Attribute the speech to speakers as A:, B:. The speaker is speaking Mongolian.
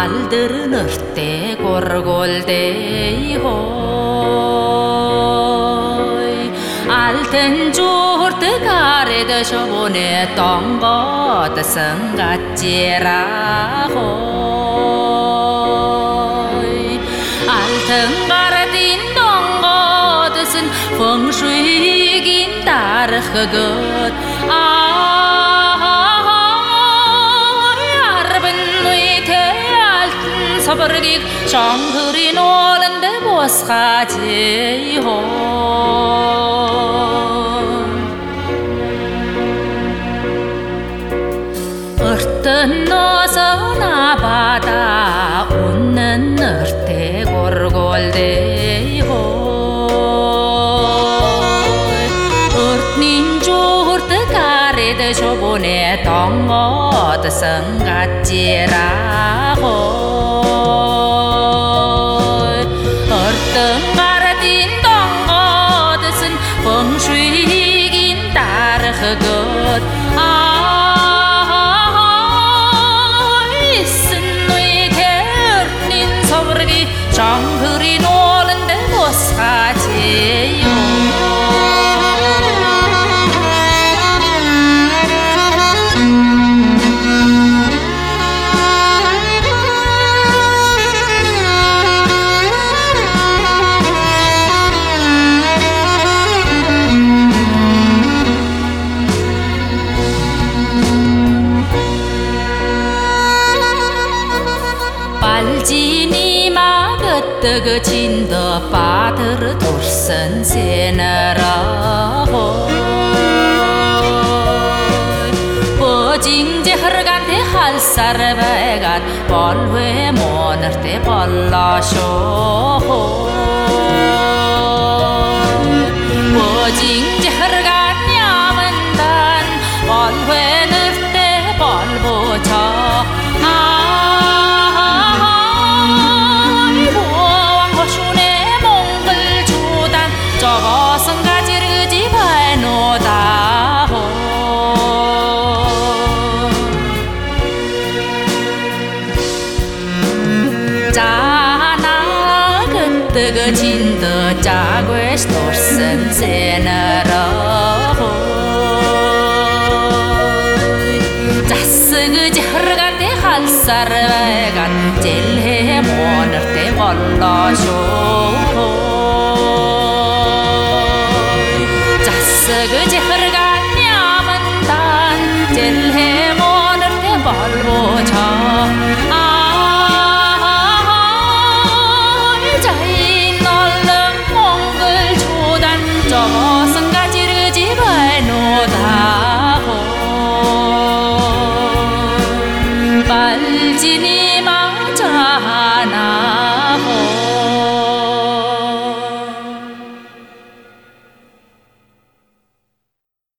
A: aldırnırte gorgolde hoy altın jurte karede şobone tongo da sangatjera hoy altın garadin tongo da sen feng shui gin көрдік жаңғырин орынды босқа дейон ырттын нозына бада оннын ырте горголдейон ыртнин жоғырты кареді жобоне тоңғотысың қаттерағо 알지니 마그뜨그 진더 빠들 돌선 세나라.고 보징제 허르간데 할사르베간 벌회 모너테 벌라쇼. 뜨거진더 짜괴 스토슨 세나라고 자스그지 허르간데 할사르간 젤해 모너때 걸러쇼 자스그지